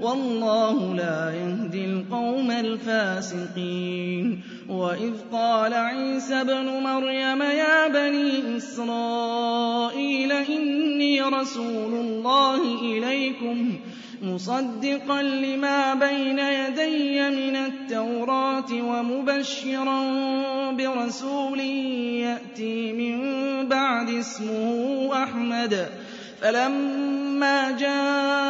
وَاللَّهُ لَا يَهْدِي الْقَوْمَ الْفَاسِقِينَ. وَإِذْ قَالَ عِيسَى ابْنُ مَرْيَمَ يَا بَنِي إِسْرَائِيلَ إِنِّي رَسُولُ اللَّهِ إِلَيْكُمْ مُصَدِّقًا لِّمَا بَيْنَ يَدَيَّ مِنَ التَّوْرَاةِ وَمُبَشِّرًا بِرَسُولٍ يَأْتِي مِن بَعْدِي اسْمُهُ أَحْمَدُ. فَلَمَّا جَاءَهُم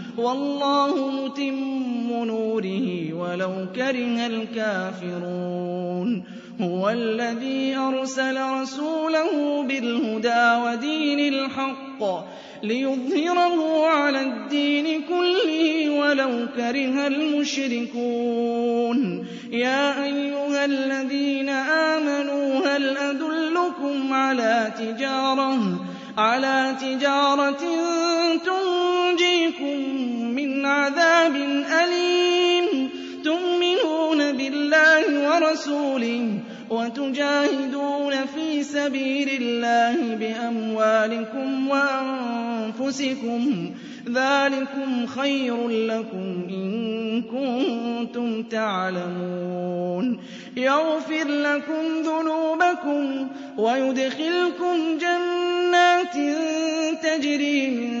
وَاللَّهُ مُتِمُّ نُورِهِ وَلَوْ كَرِهَ الْكَافِرُونَ. هُوَ الَّذِي أَرْسَلَ رَسُولَهُ بِالْهُدَىٰ وَدِينِ الْحَقِّ لِيُظْهِرَهُ عَلَى الدِّينِ كُلِّهِ وَلَوْ كَرِهَ الْمُشْرِكُونَ. يَا أَيُّهَا الَّذِينَ آمَنُوا هَلْ أَدُلُّكُمْ عَلَىٰ تِجَارَةٍ على تجارة تنجيكم من عذاب أليم تؤمنون بالله ورسوله وتجاهدون في سبيل الله بأموالكم وأنفسكم ذلكم خير لكم إن كنتم تعلمون يغفر لكم ذنوبكم ويدخلكم جنات تجري من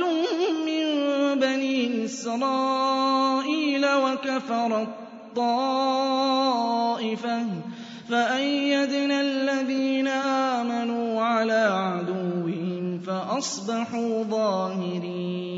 مِّن بَنِي إِسْرَائِيلَ وَكَفَرَت طَّائِفَةٌ فَأَيَّدْنَا الَّذِينَ آمَنُوا عَلَىٰ عَدُوِّهِمْ فَأَصْبَحُوا ظَاهِرِينَ